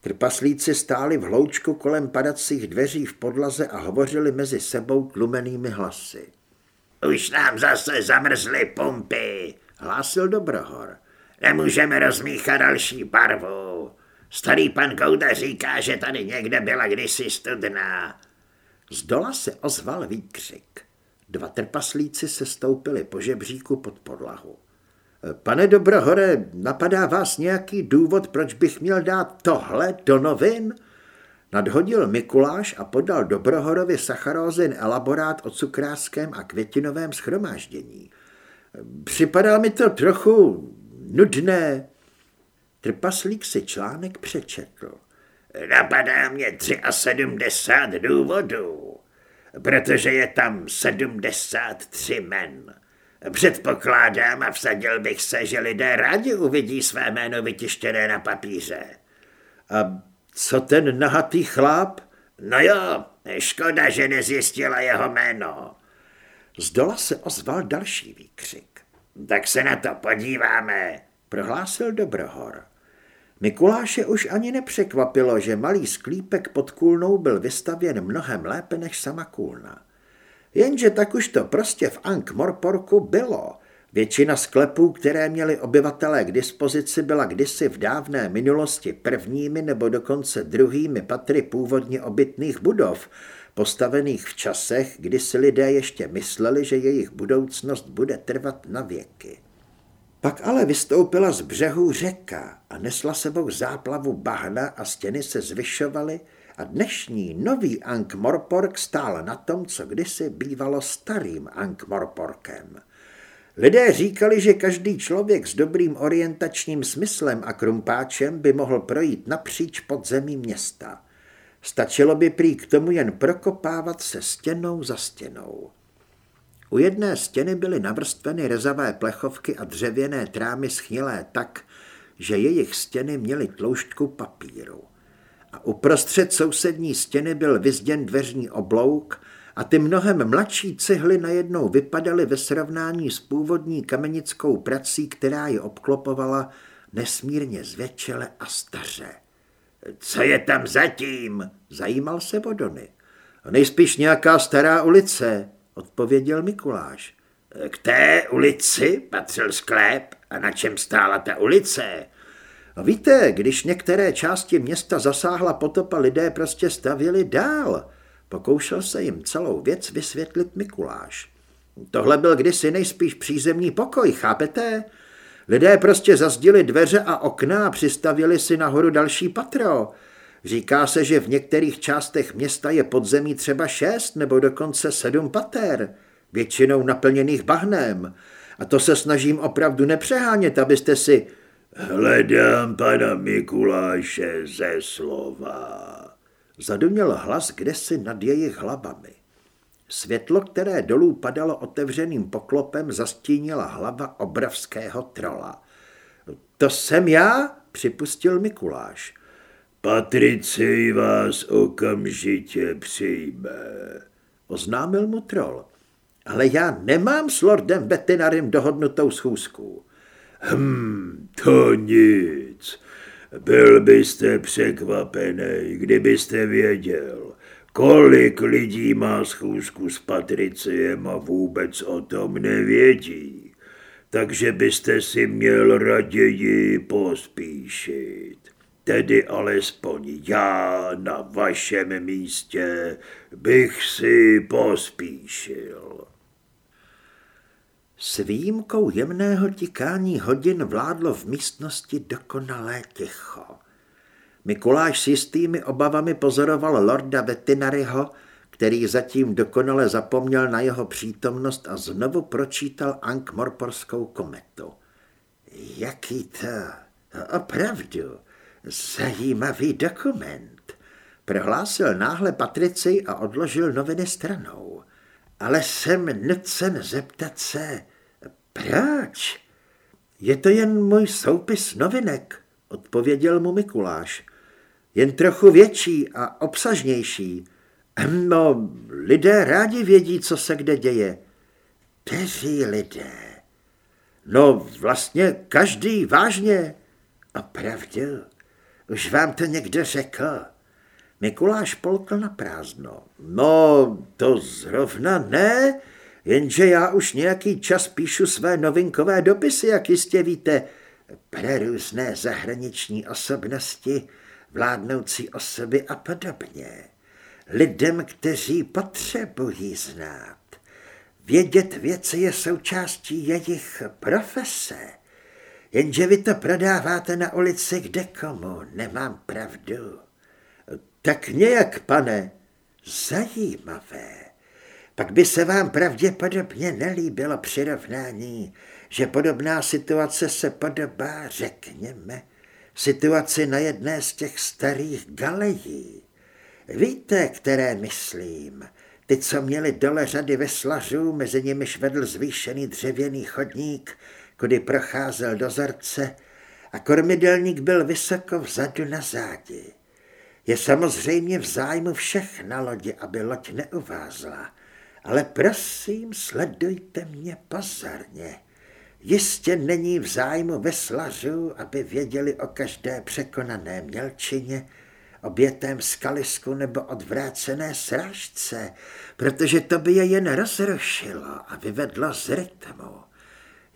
Trpaslíci stáli v hloučku kolem padacích dveří v podlaze a hovořili mezi sebou tlumenými hlasy. Už nám zase zamrzly pumpy, hlásil Dobrohor. Nemůžeme rozmíchat další barvu. Starý pan Kouda říká, že tady někde byla kdysi studna. Z dola se ozval výkřik. Dva trpaslíci se stoupili po žebříku pod podlahu. Pane Dobrohore, napadá vás nějaký důvod, proč bych měl dát tohle do novin? Nadhodil Mikuláš a podal Dobrohorovi sacharózin elaborát o cukrářském a květinovém schromáždění. Připadá mi to trochu nudné. Trpaslík si článek přečetl. Napadá mě 73 důvodů, protože je tam 73 men. Předpokládám a vsadil bych se, že lidé rádi uvidí své jméno vytištěné na papíře. A co ten nahatý chlap? No jo, škoda, že nezjistila jeho jméno. Z dola se ozval další výkřik. Tak se na to podíváme, prohlásil Dobrohor. Mikuláše už ani nepřekvapilo, že malý sklípek pod kůlnou byl vystavěn mnohem lépe než sama kůlna. Jenže tak už to prostě v Ankh-Morporku bylo. Většina sklepů, které měli obyvatelé k dispozici, byla kdysi v dávné minulosti prvními nebo dokonce druhými patry původně obytných budov, postavených v časech, kdy si lidé ještě mysleli, že jejich budoucnost bude trvat na věky. Pak ale vystoupila z břehu řeka a nesla sebou záplavu bahna a stěny se zvyšovaly, a dnešní nový Ankh-Morpork stál na tom, co kdysi bývalo starým Ankh-Morporkem. Lidé říkali, že každý člověk s dobrým orientačním smyslem a krumpáčem by mohl projít napříč podzemí města. Stačilo by prý k tomu jen prokopávat se stěnou za stěnou. U jedné stěny byly navrstveny rezavé plechovky a dřevěné trámy schnilé tak, že jejich stěny měly tloušťku papíru. A uprostřed sousední stěny byl vyzděn dveřní oblouk a ty mnohem mladší cihly najednou vypadaly ve srovnání s původní kamenickou prací, která je obklopovala nesmírně zvětšele a staře. Co je tam zatím? Zajímal se Vodony. Nejspíš nějaká stará ulice, odpověděl Mikuláš. K té ulici patřil sklep a na čem stála ta ulice? Víte, když některé části města zasáhla potopa, lidé prostě stavěli dál. Pokoušel se jim celou věc vysvětlit Mikuláš. Tohle byl kdysi nejspíš přízemní pokoj, chápete? Lidé prostě zazdili dveře a okna a přistavili si nahoru další patro. Říká se, že v některých částech města je podzemí třeba šest nebo dokonce sedm pater, většinou naplněných bahnem. A to se snažím opravdu nepřehánět, abyste si... Hledám pana Mikuláše ze slova. Zaduměl hlas kdesi nad jejich hlavami. Světlo, které dolů padalo otevřeným poklopem, zastínila hlava obravského trola. To jsem já, připustil Mikuláš. Patricej vás okamžitě přijme, oznámil mu troll. Ale já nemám s lordem Betinarem dohodnutou schůzku. Hm, to nic. Byl byste překvapený, kdybyste věděl, kolik lidí má schůzku s Patriciem a vůbec o tom nevědí. Takže byste si měl raději pospíšit. Tedy alespoň já na vašem místě bych si pospíšil. S výjimkou jemného tikání hodin vládlo v místnosti dokonalé ticho. Mikuláš s jistými obavami pozoroval lorda Vetinaryho, který zatím dokonale zapomněl na jeho přítomnost a znovu pročítal Ankh-Morporskou kometu. Jaký to opravdu zajímavý dokument, prohlásil náhle Patrici a odložil noviny stranou ale jsem nucen zeptat se, proč? Je to jen můj soupis novinek, odpověděl mu Mikuláš. Jen trochu větší a obsažnější. No, lidé rádi vědí, co se kde děje. Kteří lidé? No, vlastně každý, vážně. Opravdu, už vám to někdo řekl. Mikuláš polkl na prázdno. No, to zrovna ne, jenže já už nějaký čas píšu své novinkové dopisy, jak jistě víte, pro různé zahraniční osobnosti, vládnoucí osoby a podobně. Lidem, kteří potřebují znát. Vědět věci je součástí jejich profese. Jenže vy to prodáváte na ulici kde komu, nemám pravdu. Tak nějak, pane. Zajímavé. Pak by se vám pravděpodobně nelíbilo přirovnání, že podobná situace se podobá, řekněme, situaci na jedné z těch starých galejí. Víte, které myslím? Ty, co měli dole řady veslařů, mezi nimiž vedl zvýšený dřevěný chodník, kudy procházel dozorce a kormidelník byl vysoko vzadu na zádi. Je samozřejmě v zájmu všech na lodi, aby loď neuvázla. Ale prosím, sledujte mě pozorně. Jistě není v zájmu veslařů, aby věděli o každé překonané mělčině, obětém skalisku nebo odvrácené srážce, protože to by je jen rozrušilo a vyvedlo z rytmu.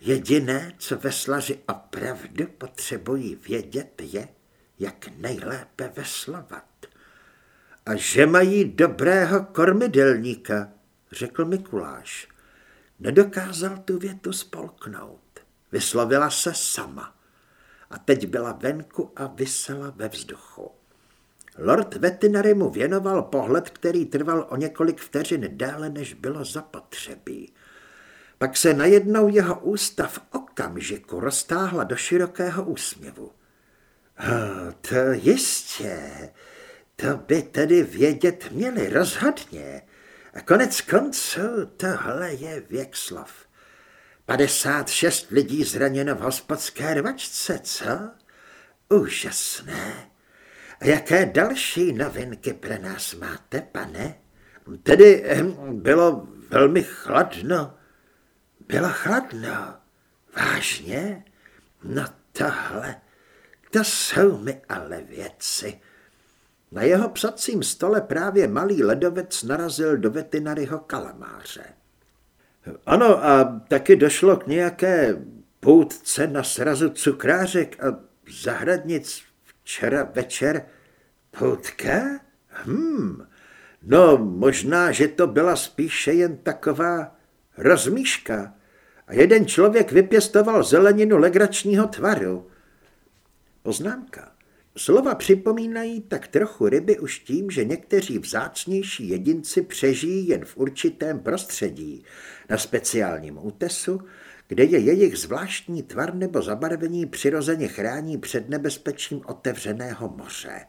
Jediné, co veslaři opravdu potřebují vědět, je, jak nejlépe veslovat. A že mají dobrého kormidelníka, řekl Mikuláš. Nedokázal tu větu spolknout. Vyslovila se sama. A teď byla venku a vysela ve vzduchu. Lord Vetinary mu věnoval pohled, který trval o několik vteřin déle, než bylo zapotřebí. Pak se najednou jeho ústa v okamžiku roztáhla do širokého úsměvu. Oh, to jistě, to by tedy vědět měli rozhodně. A konec konců tohle je věk slov. 56 lidí zraněno v hospodské rvačce, co? Úžasné. A jaké další novinky pro nás máte, pane? Tedy hm, bylo velmi chladno. Bylo chladno. Vážně? No tohle, to jsou mi ale věci. Na jeho psacím stole právě malý ledovec narazil do vetinaryho kalamáře. Ano, a taky došlo k nějaké poutce na srazu cukrářek a zahradnic včera večer. Poutka? Hm, no možná, že to byla spíše jen taková rozmíška. A jeden člověk vypěstoval zeleninu legračního tvaru. Poznámka. Slova připomínají tak trochu ryby už tím, že někteří vzácnější jedinci přežijí jen v určitém prostředí, na speciálním útesu, kde je jejich zvláštní tvar nebo zabarvení přirozeně chrání před nebezpečím otevřeného moře.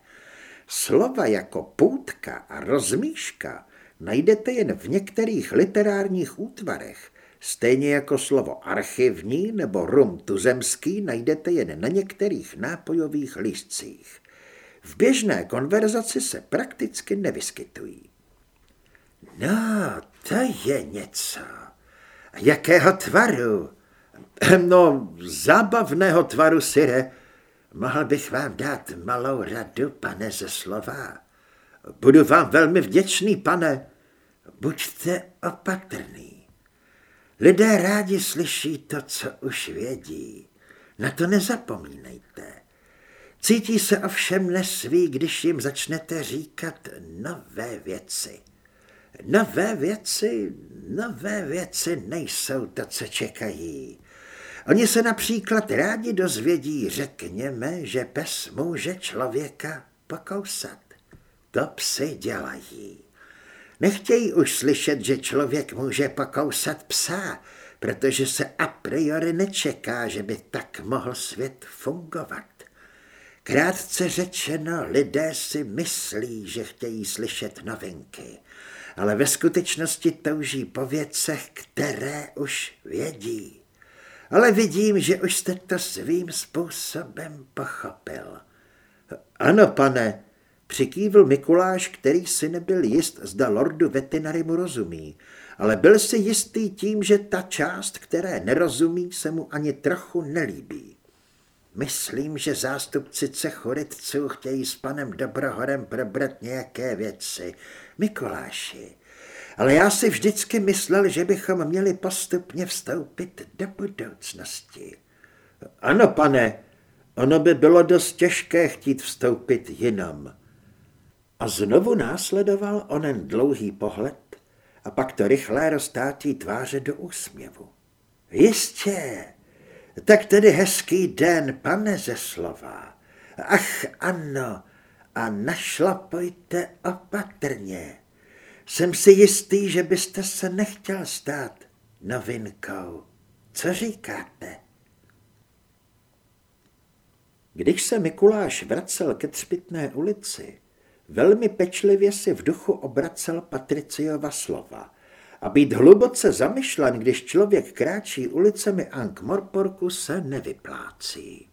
Slova jako poutka a rozmíška najdete jen v některých literárních útvarech, Stejně jako slovo archivní nebo rum tuzemský najdete jen na některých nápojových lístcích. V běžné konverzaci se prakticky nevyskytují. No, to je něco. Jakého tvaru? No, zábavného tvaru, Sire. Mohl bych vám dát malou radu, pane, ze slova. Budu vám velmi vděčný, pane. Buďte opatrný. Lidé rádi slyší to, co už vědí. Na to nezapomínejte. Cítí se ovšem nesví, když jim začnete říkat nové věci. Nové věci, nové věci nejsou to, co čekají. Oni se například rádi dozvědí, řekněme, že pes může člověka pokousat. To psy dělají. Nechtějí už slyšet, že člověk může pokousat psa, protože se a priori nečeká, že by tak mohl svět fungovat. Krátce řečeno, lidé si myslí, že chtějí slyšet novinky, ale ve skutečnosti touží po věcech, které už vědí. Ale vidím, že už jste to svým způsobem pochopil. Ano, pane, Přikývl Mikuláš, který si nebyl jist, zda lordu veterinary mu rozumí, ale byl si jistý tím, že ta část, které nerozumí, se mu ani trochu nelíbí. Myslím, že zástupci cechoritců chtějí s panem Dobrohorem probrat nějaké věci. Mikuláši, ale já si vždycky myslel, že bychom měli postupně vstoupit do budoucnosti. Ano, pane, ono by bylo dost těžké chtít vstoupit jinam. A znovu následoval onen dlouhý pohled a pak to rychlé roztátí tváře do úsměvu. Jistě, tak tedy hezký den, pane ze slova. Ach ano, a našlapojte opatrně. Jsem si jistý, že byste se nechtěl stát novinkou. Co říkáte? Když se Mikuláš vracel ke Třpitné ulici, Velmi pečlivě si v duchu obracel Patriciova slova. A být hluboce zamyšlen, když člověk kráčí ulicemi Ankh-Morporku, se nevyplácí.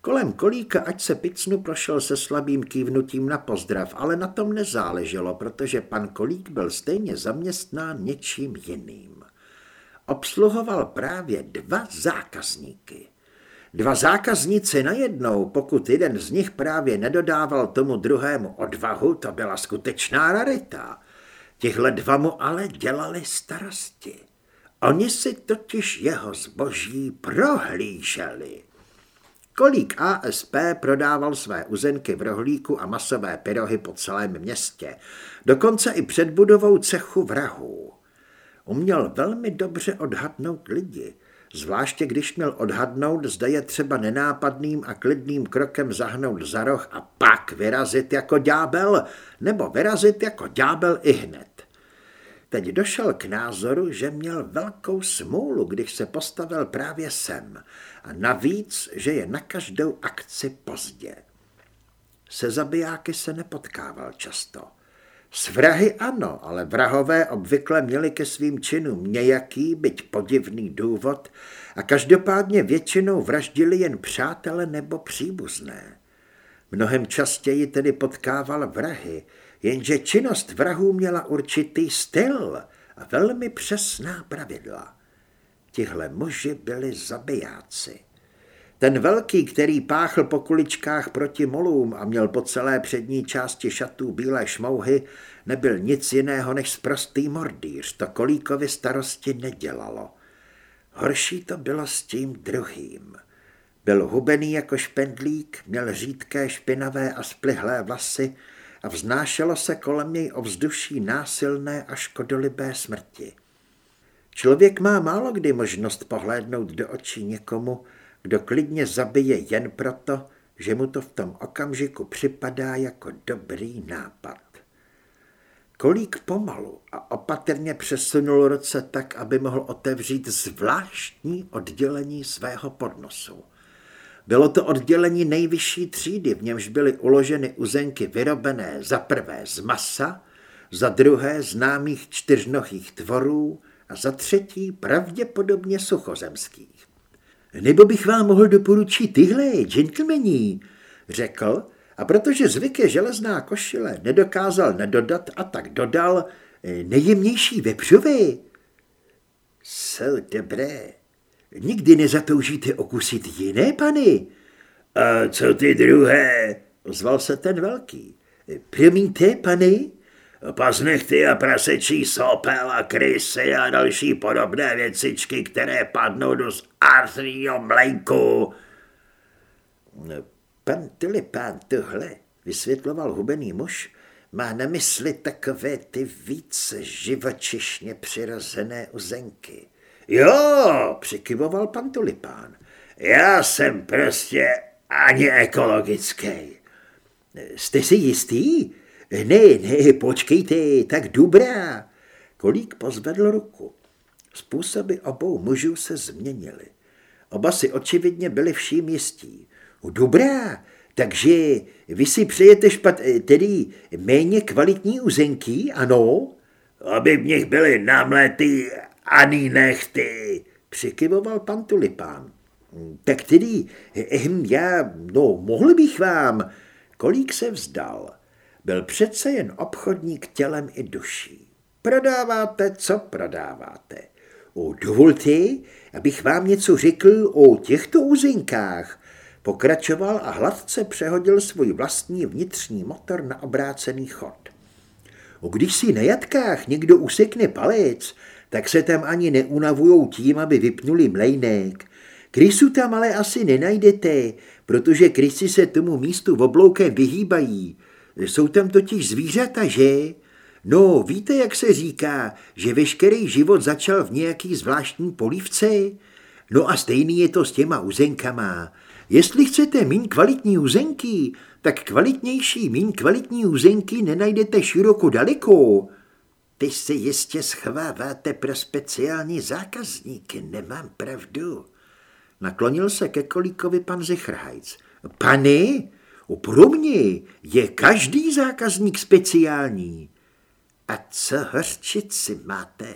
Kolem kolíka, ať se picnu, prošel se slabým kývnutím na pozdrav, ale na tom nezáleželo, protože pan kolík byl stejně zaměstnán něčím jiným. Obsluhoval právě dva zákazníky. Dva zákazníci najednou, pokud jeden z nich právě nedodával tomu druhému odvahu, to byla skutečná rarita. Tihle dva mu ale dělali starosti. Oni si totiž jeho zboží prohlíželi. Kolík ASP prodával své uzenky v rohlíku a masové pyrohy po celém městě, dokonce i před budovou cechu vrahů. Uměl velmi dobře odhadnout lidi – zvláště když měl odhadnout, zda je třeba nenápadným a klidným krokem zahnout za roh a pak vyrazit jako ďábel, nebo vyrazit jako ďábel i hned. teď došel k názoru, že měl velkou smůlu, když se postavil právě sem a navíc, že je na každou akci pozdě. Se zabijáky se nepotkával často. S vrahy ano, ale vrahové obvykle měli ke svým činům nějaký, byť podivný důvod a každopádně většinou vraždili jen přátele nebo příbuzné. Mnohem častěji tedy potkával vrahy, jenže činnost vrahů měla určitý styl a velmi přesná pravidla. Tihle muži byli zabijáci. Ten velký, který páchl po kuličkách proti molům a měl po celé přední části šatů bílé šmouhy, nebyl nic jiného než sprostý mordýř. To kolíkovi starosti nedělalo. Horší to bylo s tím druhým. Byl hubený jako špendlík, měl řídké, špinavé a splihlé vlasy a vznášelo se kolem něj ovzduší násilné a škodolibé smrti. Člověk má málo kdy možnost pohlédnout do očí někomu, kdo klidně zabije jen proto, že mu to v tom okamžiku připadá jako dobrý nápad. Kolík pomalu a opatrně přesunul ruce tak, aby mohl otevřít zvláštní oddělení svého podnosu. Bylo to oddělení nejvyšší třídy, v němž byly uloženy uzenky vyrobené za prvé z masa, za druhé známých čtyřnohých tvorů a za třetí pravděpodobně suchozemských. Nebo bych vám mohl doporučit tyhle, gentlemani, řekl, a protože zvyk je železná košile, nedokázal nedodat a tak dodal eh, nejjemnější vepřové. Jsou dobré. Nikdy nezatoužíte okusit jiné, pany? A co ty druhé? Ozval se ten velký. Promiňte, pany? Paznechty a prasečí sopel a krysy a další podobné věcičky, které padnou do arthního mléku. Pan Tulipán tohle, vysvětloval hubený muž, má na mysli takové ty víc živočišně přirozené uzenky. Jo, přikyvoval pan Tulipán. Já jsem prostě ani ekologický. Jste si jistý? Ne, ne, počkejte, tak dobrá. Kolík pozvedl ruku. Způsoby obou mužů se změnily. Oba si očividně byli vším jistí. Dobrá, takže vy si přejete špat, tedy méně kvalitní uzenky, ano? Aby v nich byly námlety ani nechty, přikyvoval pan Tulipán. Tak tedy, ehm, já, no, mohl bych vám. Kolík se vzdal. Byl přece jen obchodník tělem i duší. Prodáváte, co prodáváte. O, dovolte, abych vám něco řekl o těchto úzinkách. Pokračoval a hladce přehodil svůj vlastní vnitřní motor na obrácený chod. O, když si na jatkách někdo usekne palec, tak se tam ani neunavujou tím, aby vypnuli mlejnek. Krysu tam ale asi nenajdete, protože krysy se tomu místu v obloukem vyhýbají. Jsou tam totiž zvířata, že? No, víte, jak se říká, že veškerý život začal v nějaký zvláštní polívce? No a stejný je to s těma uzenkama. Jestli chcete mín kvalitní uzenky, tak kvalitnější mín kvalitní uzenky nenajdete široko daleko. Ty si jistě schováváte pro speciální zákazníky, nemám pravdu. Naklonil se ke kolíkovi pan Zichrhajc. Pany, pro mě je každý zákazník speciální. A co hořčici máte?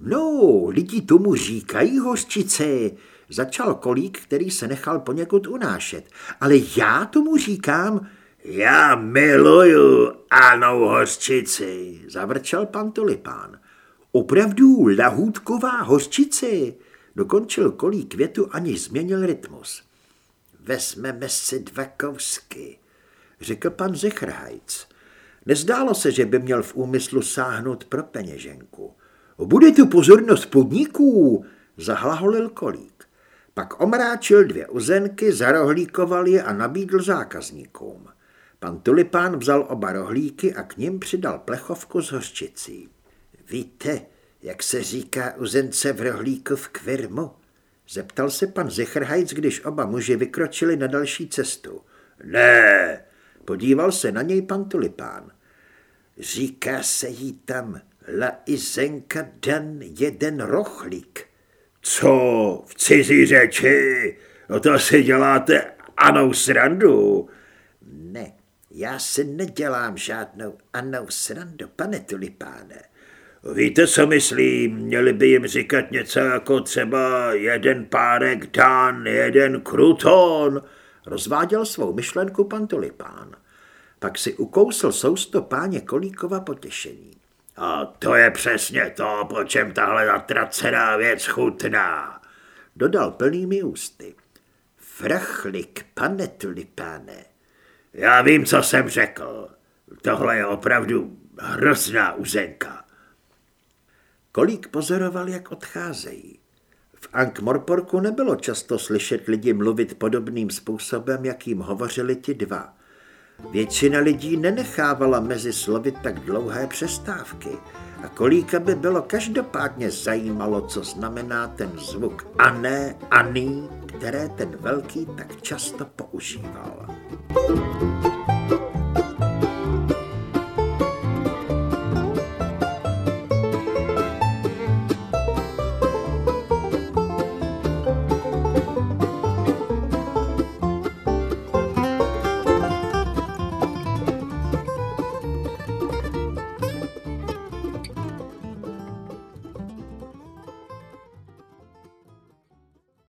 No, lidi tomu říkají hořčice, začal kolík, který se nechal poněkud unášet. Ale já tomu říkám já miluju Anou hořčici, zavrčel pan Tulipán. Opravdu lahůdková hořčice, dokončil kolík větu, aniž změnil rytmus. Vezmeme si dva kousky, řekl pan Zechrhajc. Nezdálo se, že by měl v úmyslu sáhnout pro peněženku. Bude tu pozornost podniků, zahlaholil kolík. Pak omráčil dvě uzenky, zarohlíkoval je a nabídl zákazníkům. Pan Tulipán vzal oba rohlíky a k ním přidal plechovku s hořčicí. Víte, jak se říká uzence v rohlíku v kvirmu? Zeptal se pan Zechrhajc, když oba muži vykročili na další cestu. Ne, podíval se na něj pan Tulipán. Říká se jí tam La Izenka dan jeden rochlík. Co, v cizí řeči? No to si děláte anou srandu. Ne, já si nedělám žádnou anou srandu, pane tulipáne. Víte, co myslím? Měli by jim říkat něco jako třeba jeden párek dan, jeden kruton. Rozváděl svou myšlenku pan Tulipán. Pak si ukousl sousto páně Kolíkova potěšení. A to je přesně to, po čem tahle zatracená věc chutná, dodal plnými ústy. Frachlik, pane tulipáne. Já vím, co jsem řekl. Tohle je opravdu hrozná uzenka. Kolík pozoroval, jak odcházejí. V Ankh-Morporku nebylo často slyšet lidi mluvit podobným způsobem, jakým hovořili ti dva. Většina lidí nenechávala mezi slovy tak dlouhé přestávky a kolíka by bylo každopádně zajímalo, co znamená ten zvuk ané, aný, které ten velký tak často používal.